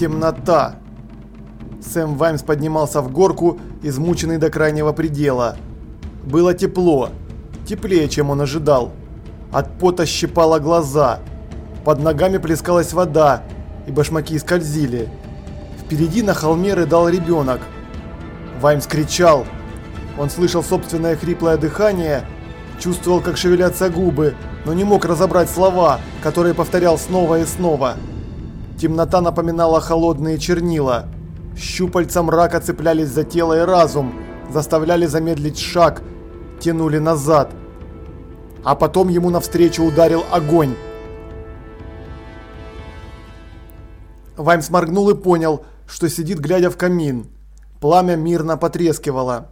Темнота. Сэм Ваймс поднимался в горку, измученный до крайнего предела. Было тепло. Теплее, чем он ожидал. От пота щипало глаза. Под ногами плескалась вода, и башмаки скользили. Впереди на холме рыдал ребенок. Ваймс кричал. Он слышал собственное хриплое дыхание, чувствовал, как шевелятся губы, но не мог разобрать слова, которые повторял снова и снова. Темнота напоминала холодные чернила. Щупальца мрака цеплялись за тело и разум, заставляли замедлить шаг, тянули назад. А потом ему навстречу ударил огонь. Ваймс моргнул и понял, что сидит глядя в камин. Пламя мирно потрескивало.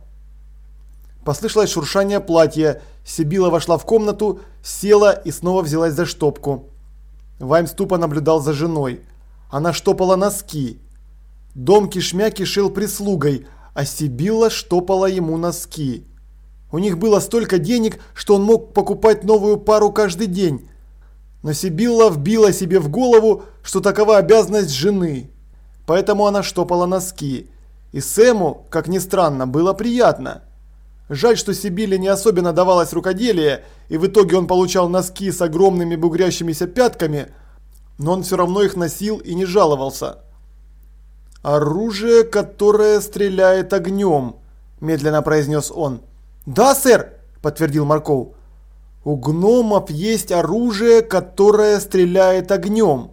Послышалось шуршание платья. Сибила вошла в комнату, села и снова взялась за штопку. Ваймс тупо наблюдал за женой. Она штопала носки. Дом кишмя кишел прислугой, а Сибилла штопала ему носки. У них было столько денег, что он мог покупать новую пару каждый день. Но Сибилла вбила себе в голову, что такова обязанность жены. Поэтому она штопала носки. И Сэму, как ни странно, было приятно. Жаль, что Сибиле не особенно давалось рукоделие, и в итоге он получал носки с огромными бугрящимися пятками, но он все равно их носил и не жаловался. «Оружие, которое стреляет огнем», – медленно произнес он. «Да, сэр», – подтвердил Марков. «У гномов есть оружие, которое стреляет огнем».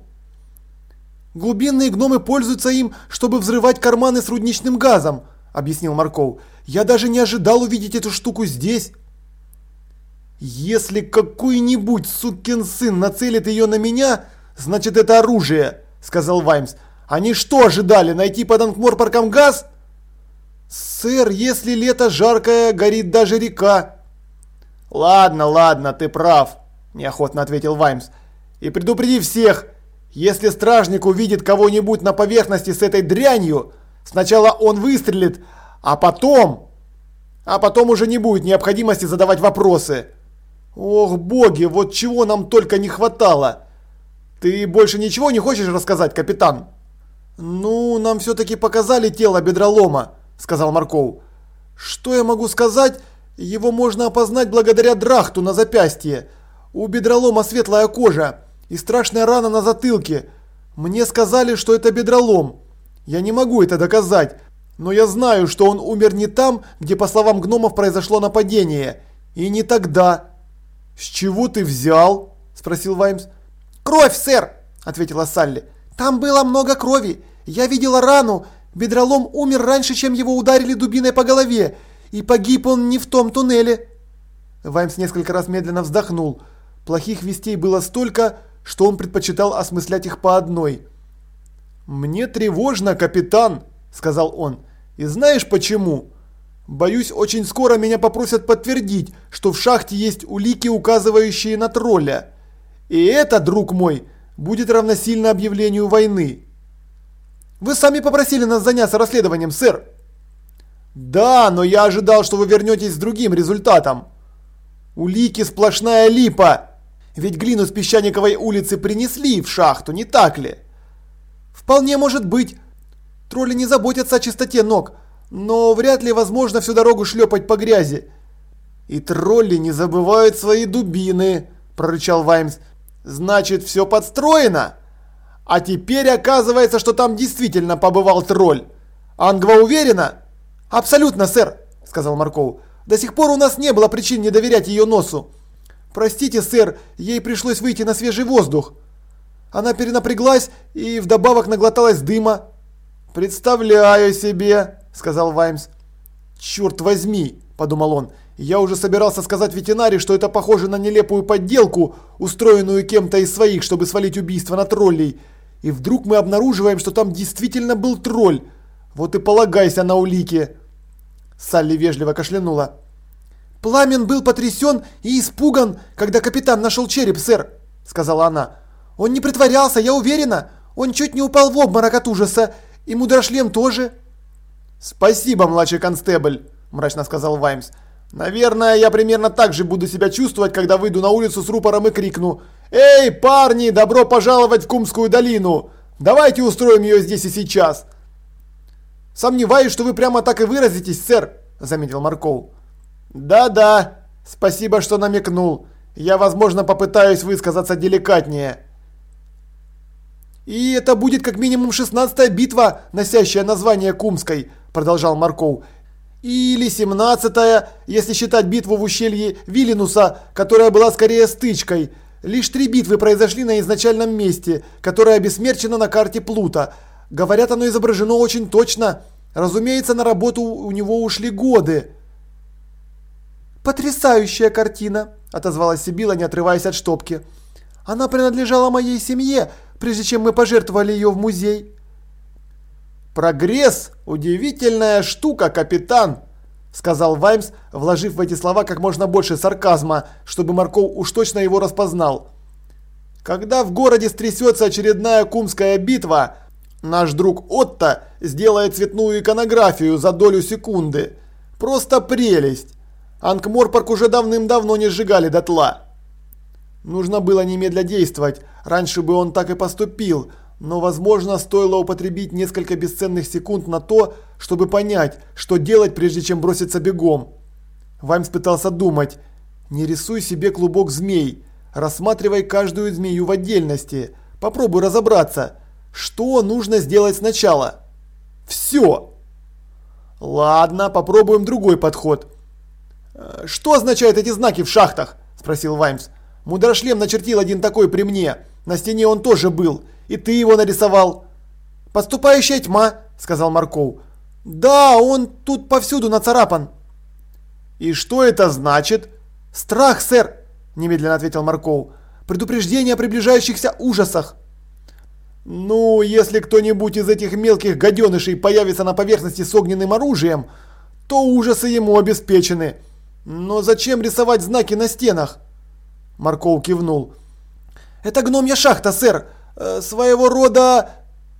«Глубинные гномы пользуются им, чтобы взрывать карманы с рудничным газом», – объяснил Марков. Я даже не ожидал увидеть эту штуку здесь. Если какой-нибудь сукин сын нацелит ее на меня, значит это оружие, сказал Ваймс. Они что ожидали, найти под Анкморпарком газ? Сэр, если лето жаркое, горит даже река. Ладно, ладно, ты прав, неохотно ответил Ваймс. И предупреди всех, если стражник увидит кого-нибудь на поверхности с этой дрянью, сначала он выстрелит, а потом... А потом уже не будет необходимости задавать вопросы. Ох, боги, вот чего нам только не хватало. Ты больше ничего не хочешь рассказать, капитан? Ну, нам все-таки показали тело бедролома, сказал Марков. Что я могу сказать? Его можно опознать благодаря драхту на запястье. У бедролома светлая кожа и страшная рана на затылке. Мне сказали, что это бедролом. Я не могу это доказать, но я знаю, что он умер не там, где, по словам гномов, произошло нападение. И не тогда. С чего ты взял? Спросил Ваймс. Кровь, сэр, ответила Салли. Там было много крови. Я видела рану. Бедролом умер раньше, чем его ударили дубиной по голове. И погиб он не в том туннеле. Ваймс несколько раз медленно вздохнул. Плохих вестей было столько, что он предпочитал осмыслять их по одной. «Мне тревожно, капитан», сказал он. И знаешь почему? Боюсь, очень скоро меня попросят подтвердить, что в шахте есть улики, указывающие на тролля. И это, друг мой, будет равносильно объявлению войны. Вы сами попросили нас заняться расследованием, сэр. Да, но я ожидал, что вы вернетесь с другим результатом. Улики сплошная липа. Ведь глину с песчаниковой улицы принесли в шахту, не так ли? Вполне может быть, Тролли не заботятся о чистоте ног, но вряд ли возможно всю дорогу шлепать по грязи. И тролли не забывают свои дубины, прорычал Ваймс. Значит, все подстроено? А теперь оказывается, что там действительно побывал тролль. Ангва уверена? Абсолютно, сэр, сказал Марков. До сих пор у нас не было причин не доверять ее носу. Простите, сэр, ей пришлось выйти на свежий воздух. Она перенапряглась и вдобавок наглоталась дыма. «Представляю себе», – сказал Ваймс. «Черт возьми», – подумал он. «Я уже собирался сказать ветеринаре, что это похоже на нелепую подделку, устроенную кем-то из своих, чтобы свалить убийство на троллей. И вдруг мы обнаруживаем, что там действительно был тролль. Вот и полагайся на улики». Салли вежливо кашлянула. «Пламен был потрясен и испуган, когда капитан нашел череп, сэр», – сказала она. «Он не притворялся, я уверена. Он чуть не упал в обморок от ужаса и мудрошлем тоже. Спасибо, младший констебль, мрачно сказал Ваймс. Наверное, я примерно так же буду себя чувствовать, когда выйду на улицу с рупором и крикну «Эй, парни, добро пожаловать в Кумскую долину! Давайте устроим ее здесь и сейчас. Сомневаюсь, что вы прямо так и выразитесь, сэр, заметил Марков. Да-да, спасибо, что намекнул. Я, возможно, попытаюсь высказаться деликатнее. «И это будет как минимум шестнадцатая битва, носящая название Кумской», – продолжал Марков. «Или семнадцатая, если считать битву в ущелье Виллинуса, которая была скорее стычкой. Лишь три битвы произошли на изначальном месте, которое обесмерчено на карте Плута. Говорят, оно изображено очень точно. Разумеется, на работу у него ушли годы». «Потрясающая картина», – отозвалась Сибила, не отрываясь от штопки. «Она принадлежала моей семье, прежде чем мы пожертвовали ее в музей. «Прогресс – удивительная штука, капитан!» – сказал Ваймс, вложив в эти слова как можно больше сарказма, чтобы Марков уж точно его распознал. «Когда в городе стрясется очередная кумская битва, наш друг Отто сделает цветную иконографию за долю секунды. Просто прелесть! Анкморпорк уже давным-давно не сжигали дотла». Нужно было немедля действовать, раньше бы он так и поступил, но, возможно, стоило употребить несколько бесценных секунд на то, чтобы понять, что делать, прежде чем броситься бегом. Ваймс пытался думать. Не рисуй себе клубок змей, рассматривай каждую змею в отдельности, попробуй разобраться, что нужно сделать сначала. Все. Ладно, попробуем другой подход. «Э, «Что означают эти знаки в шахтах?» – спросил Ваймс. Мудрошлем начертил один такой при мне. На стене он тоже был. И ты его нарисовал. Поступающая тьма, сказал Марков. Да, он тут повсюду нацарапан. И что это значит? Страх, сэр, немедленно ответил Марков. Предупреждение о приближающихся ужасах. Ну, если кто-нибудь из этих мелких гаденышей появится на поверхности с огненным оружием, то ужасы ему обеспечены. Но зачем рисовать знаки на стенах? Марков кивнул. «Это гномья шахта, сэр. Э, своего рода...»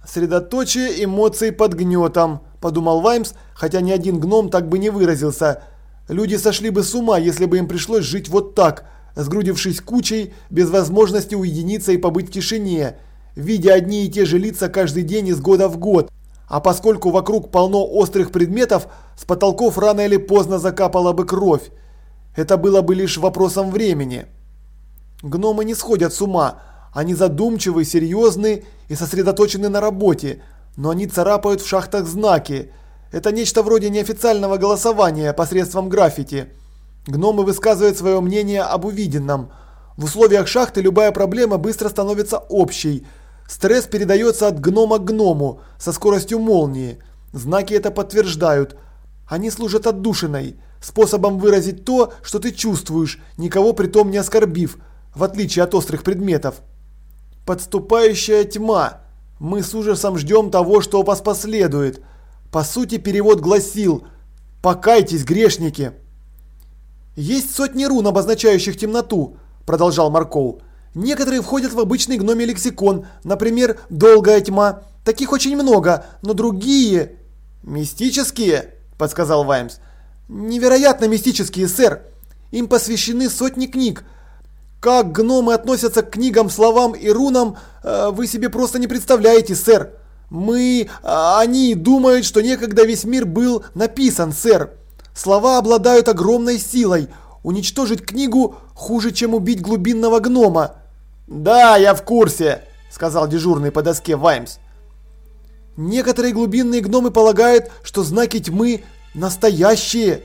«Средоточие эмоций под гнетом», – подумал Ваймс, хотя ни один гном так бы не выразился. «Люди сошли бы с ума, если бы им пришлось жить вот так, сгрудившись кучей, без возможности уединиться и побыть в тишине, видя одни и те же лица каждый день из года в год. А поскольку вокруг полно острых предметов, с потолков рано или поздно закапала бы кровь. Это было бы лишь вопросом времени». Гномы не сходят с ума. Они задумчивы, серьезны и сосредоточены на работе, но они царапают в шахтах знаки. Это нечто вроде неофициального голосования посредством граффити. Гномы высказывают свое мнение об увиденном. В условиях шахты любая проблема быстро становится общей. Стресс передается от гнома к гному со скоростью молнии. Знаки это подтверждают. Они служат отдушиной, способом выразить то, что ты чувствуешь, никого притом не оскорбив, в отличие от острых предметов. Подступающая тьма. Мы с ужасом ждем того, что вас последует. По сути, перевод гласил «Покайтесь, грешники!» «Есть сотни рун, обозначающих темноту», – продолжал Марков. «Некоторые входят в обычный гномий лексикон, например, «долгая тьма». Таких очень много, но другие...» «Мистические?» – подсказал Ваймс. «Невероятно мистические, сэр. Им посвящены сотни книг, как гномы относятся к книгам, словам и рунам, э, вы себе просто не представляете, сэр. Мы, а, они думают, что некогда весь мир был написан, сэр. Слова обладают огромной силой. Уничтожить книгу хуже, чем убить глубинного гнома. Да, я в курсе, сказал дежурный по доске Ваймс. Некоторые глубинные гномы полагают, что знаки тьмы настоящие.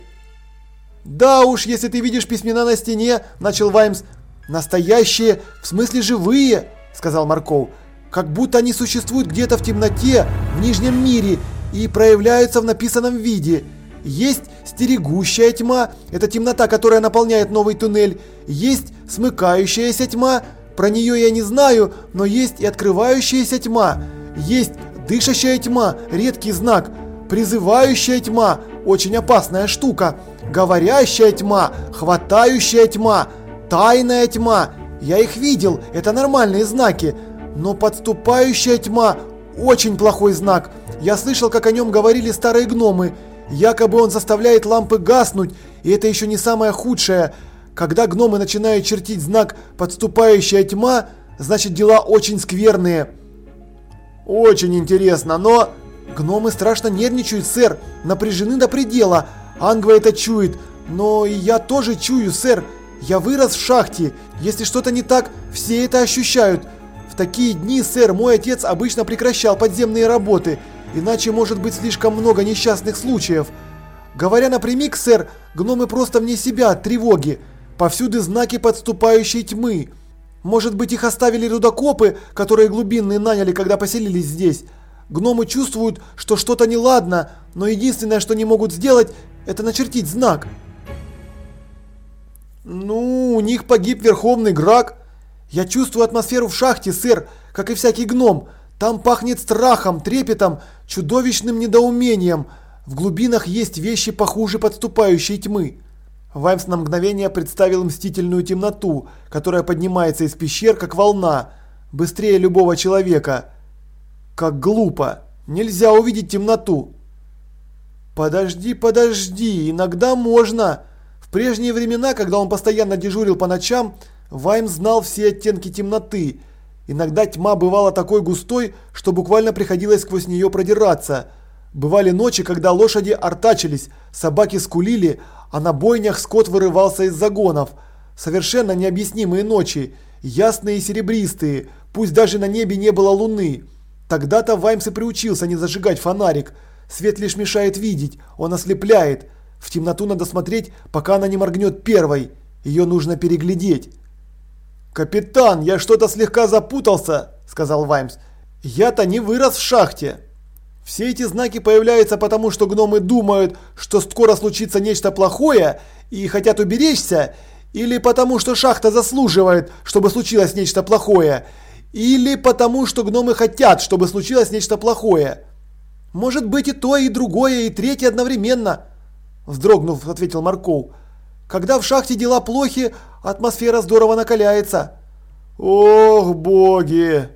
Да уж, если ты видишь письмена на стене, начал Ваймс, «Настоящие, в смысле живые», – сказал Марков. «Как будто они существуют где-то в темноте, в Нижнем мире и проявляются в написанном виде. Есть стерегущая тьма, это темнота, которая наполняет новый туннель. Есть смыкающаяся тьма, про нее я не знаю, но есть и открывающаяся тьма. Есть дышащая тьма, редкий знак. Призывающая тьма, очень опасная штука. Говорящая тьма, хватающая тьма – Тайная тьма. Я их видел, это нормальные знаки. Но подступающая тьма – очень плохой знак. Я слышал, как о нем говорили старые гномы. Якобы он заставляет лампы гаснуть, и это еще не самое худшее. Когда гномы начинают чертить знак «подступающая тьма», значит дела очень скверные. Очень интересно, но... Гномы страшно нервничают, сэр, напряжены до предела. Ангва это чует, но и я тоже чую, сэр. Я вырос в шахте. Если что-то не так, все это ощущают. В такие дни, сэр, мой отец обычно прекращал подземные работы, иначе может быть слишком много несчастных случаев. Говоря напрямик, сэр, гномы просто вне себя от тревоги. Повсюду знаки подступающей тьмы. Может быть их оставили рудокопы, которые глубинные наняли, когда поселились здесь. Гномы чувствуют, что что-то неладно, но единственное, что они могут сделать, это начертить знак. Ну, у них погиб Верховный Грак. Я чувствую атмосферу в шахте, сэр, как и всякий гном. Там пахнет страхом, трепетом, чудовищным недоумением. В глубинах есть вещи похуже подступающей тьмы. Ваймс на мгновение представил мстительную темноту, которая поднимается из пещер, как волна, быстрее любого человека. Как глупо! Нельзя увидеть темноту. Подожди, подожди, иногда можно. В прежние времена, когда он постоянно дежурил по ночам, Ваймс знал все оттенки темноты. Иногда тьма бывала такой густой, что буквально приходилось сквозь нее продираться. Бывали ночи, когда лошади артачились, собаки скулили, а на бойнях скот вырывался из загонов. Совершенно необъяснимые ночи, ясные и серебристые, пусть даже на небе не было луны. Тогда-то Ваймс и приучился не зажигать фонарик. Свет лишь мешает видеть, он ослепляет. В темноту надо смотреть, пока она не моргнет первой. Ее нужно переглядеть. «Капитан, я что-то слегка запутался», – сказал Ваймс. «Я-то не вырос в шахте». Все эти знаки появляются потому, что гномы думают, что скоро случится нечто плохое и хотят уберечься, или потому, что шахта заслуживает, чтобы случилось нечто плохое, или потому, что гномы хотят, чтобы случилось нечто плохое. Может быть и то, и другое, и третье одновременно, вздрогнув, ответил Марков. Когда в шахте дела плохи, атмосфера здорово накаляется. Ох, боги!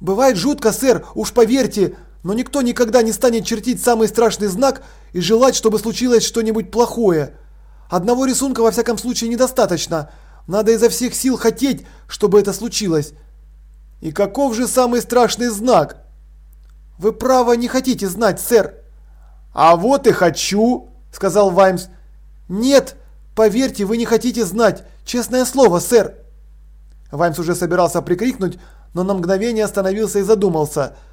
Бывает жутко, сэр, уж поверьте, но никто никогда не станет чертить самый страшный знак и желать, чтобы случилось что-нибудь плохое. Одного рисунка во всяком случае недостаточно. Надо изо всех сил хотеть, чтобы это случилось. И каков же самый страшный знак? Вы право не хотите знать, сэр. А вот и хочу, сказал Ваймс. Нет, поверьте, вы не хотите знать. Честное слово, сэр. Ваймс уже собирался прикрикнуть, но на мгновение остановился и задумался –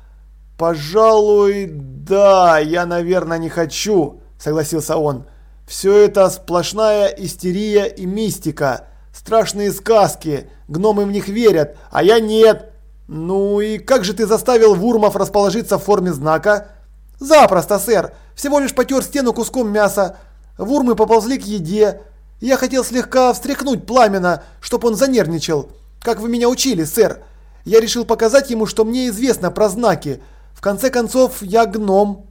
«Пожалуй, да, я, наверное, не хочу», – согласился он. «Все это сплошная истерия и мистика. Страшные сказки, гномы в них верят, а я нет. Ну и как же ты заставил Вурмов расположиться в форме знака?» «Запросто, сэр. Всего лишь потер стену куском мяса. Вурмы поползли к еде. Я хотел слегка встряхнуть пламена, чтоб он занервничал. Как вы меня учили, сэр. Я решил показать ему, что мне известно про знаки. В конце концов, я гном.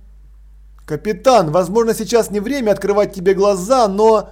Капитан, возможно, сейчас не время открывать тебе глаза, но...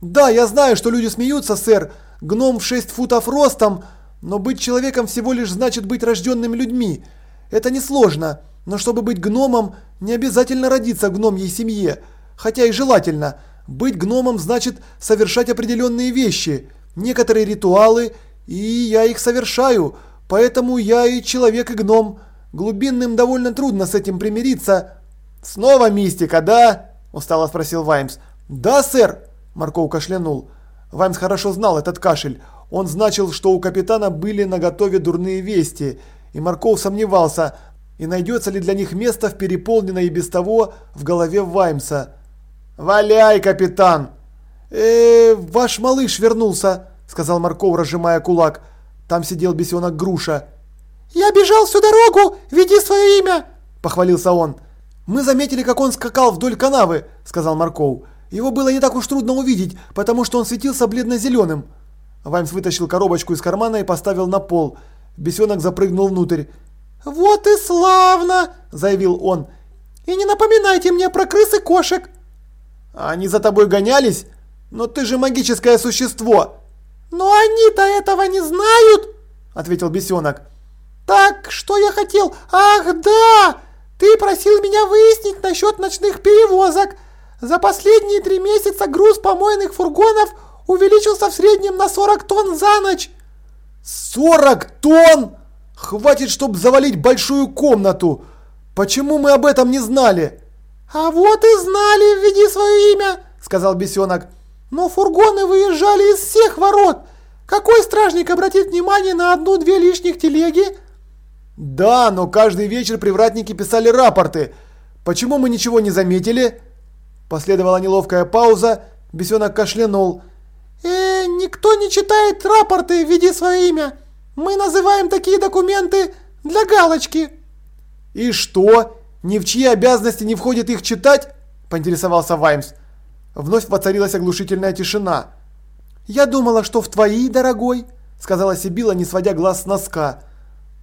Да, я знаю, что люди смеются, сэр. Гном в 6 футов ростом, но быть человеком всего лишь значит быть рожденными людьми. Это несложно, но чтобы быть гномом, не обязательно родиться в гномьей семье. Хотя и желательно. Быть гномом значит совершать определенные вещи, некоторые ритуалы, и я их совершаю, поэтому я и человек, и гном. Глубинным довольно трудно с этим примириться. Снова мистика, да? Устало спросил Ваймс. Да, сэр. Марков кашлянул. Ваймс хорошо знал этот кашель. Он значил, что у капитана были наготове дурные вести. И Марков сомневался, и найдется ли для них место в переполненной и без того в голове Ваймса. «Валяй, капитан!» э, -э ваш малыш вернулся», — сказал Марков, разжимая кулак. Там сидел бесенок Груша. «Я бежал всю дорогу! Веди свое имя!» – похвалился он. «Мы заметили, как он скакал вдоль канавы», – сказал Марков. «Его было не так уж трудно увидеть, потому что он светился бледно-зеленым». Ваймс вытащил коробочку из кармана и поставил на пол. Бесенок запрыгнул внутрь. «Вот и славно!» – заявил он. «И не напоминайте мне про крыс и кошек!» «Они за тобой гонялись? Но ты же магическое существо!» «Но они-то этого не знают!» – ответил бесенок. Так, что я хотел? Ах, да! Ты просил меня выяснить насчет ночных перевозок. За последние три месяца груз помойных фургонов увеличился в среднем на 40 тонн за ночь. 40 тонн? Хватит, чтоб завалить большую комнату! Почему мы об этом не знали?» «А вот и знали, введи свое имя!» – сказал бесенок. «Но фургоны выезжали из всех ворот! Какой стражник обратит внимание на одну-две лишних телеги?» «Да, но каждый вечер привратники писали рапорты. Почему мы ничего не заметили?» Последовала неловкая пауза, бесенок кашлянул. «Э, никто не читает рапорты, введи свое имя. Мы называем такие документы для галочки». «И что? Ни в чьи обязанности не входит их читать?» – поинтересовался Ваймс. Вновь воцарилась оглушительная тишина. «Я думала, что в твои, дорогой», – сказала Сибила, не сводя глаз с носка.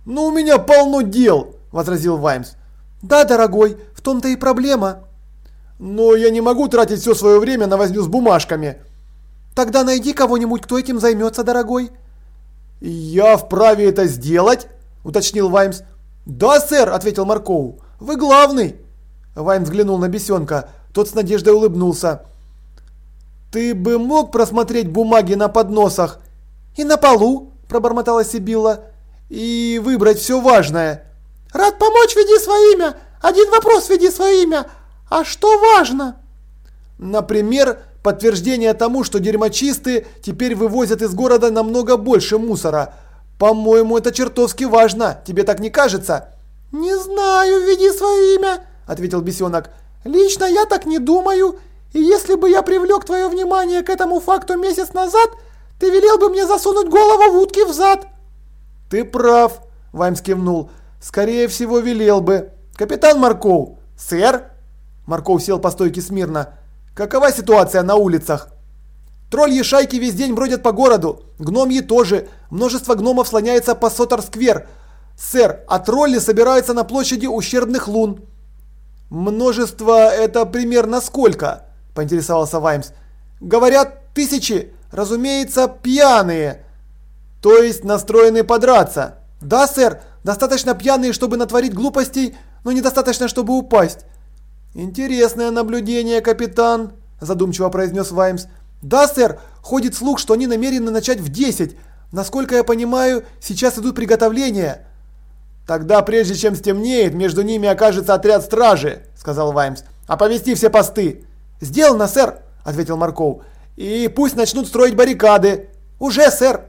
«Ну, у меня полно дел», – возразил Ваймс. «Да, дорогой, в том-то и проблема». «Но я не могу тратить все свое время на возню с бумажками». «Тогда найди кого-нибудь, кто этим займется, дорогой». «Я вправе это сделать?» – уточнил Ваймс. «Да, сэр», – ответил Маркоу. «Вы главный». Ваймс взглянул на бесенка. Тот с надеждой улыбнулся. «Ты бы мог просмотреть бумаги на подносах?» «И на полу», – пробормотала Сибилла. «И выбрать все важное». «Рад помочь, веди свое имя. Один вопрос, веди свое имя. А что важно?» «Например, подтверждение тому, что дерьмочисты теперь вывозят из города намного больше мусора. По-моему, это чертовски важно. Тебе так не кажется?» «Не знаю, веди свое имя», – ответил бесенок. «Лично я так не думаю. И если бы я привлек твое внимание к этому факту месяц назад, ты велел бы мне засунуть голову в утки в зад». «Ты прав», – Ваймс кивнул. «Скорее всего, велел бы. Капитан Марков». «Сэр?» Марков сел по стойке смирно. «Какова ситуация на улицах?» Тролльи шайки весь день бродят по городу. Гномьи тоже. Множество гномов слоняется по Сотар-сквер. Сэр, а тролли собираются на площади ущербных лун. Множество это примерно сколько? Поинтересовался Ваймс. Говорят, тысячи. Разумеется, пьяные. То есть настроены подраться. Да, сэр, достаточно пьяные, чтобы натворить глупостей, но недостаточно, чтобы упасть. Интересное наблюдение, капитан, задумчиво произнес Ваймс. Да, сэр, ходит слух, что они намерены начать в 10. Насколько я понимаю, сейчас идут приготовления. «Тогда, прежде чем стемнеет, между ними окажется отряд стражи», – сказал Ваймс. «Оповести все посты». «Сделано, сэр», – ответил Марков. «И пусть начнут строить баррикады». «Уже, сэр».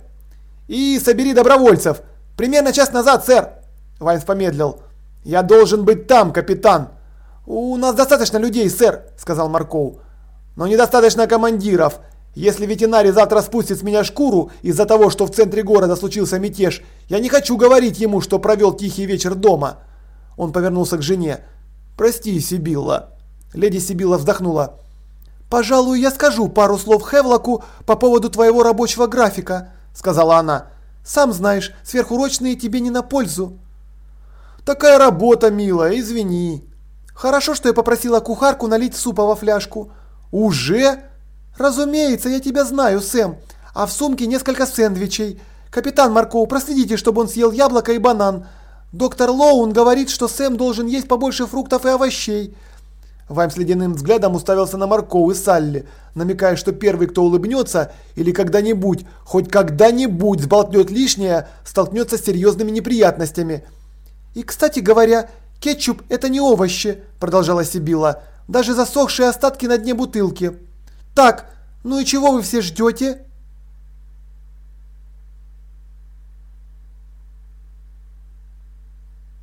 «И собери добровольцев. Примерно час назад, сэр». Ваймс помедлил. «Я должен быть там, капитан». «У нас достаточно людей, сэр», – сказал Марков. «Но недостаточно командиров. Если ветеринарий завтра спустит с меня шкуру из-за того, что в центре города случился мятеж, я не хочу говорить ему, что провел тихий вечер дома. Он повернулся к жене. Прости, Сибилла. Леди Сибилла вздохнула. Пожалуй, я скажу пару слов Хевлоку по поводу твоего рабочего графика, сказала она. Сам знаешь, сверхурочные тебе не на пользу. Такая работа, милая, извини. Хорошо, что я попросила кухарку налить супа во фляжку. Уже? «Разумеется, я тебя знаю, Сэм. А в сумке несколько сэндвичей. Капитан Маркоу, проследите, чтобы он съел яблоко и банан. Доктор Лоун говорит, что Сэм должен есть побольше фруктов и овощей». Вайм с ледяным взглядом уставился на Маркоу и Салли, намекая, что первый, кто улыбнется или когда-нибудь, хоть когда-нибудь сболтнет лишнее, столкнется с серьезными неприятностями. «И, кстати говоря, кетчуп – это не овощи», – продолжала Сибила, – «даже засохшие остатки на дне бутылки». «Так, ну и чего вы все ждете?»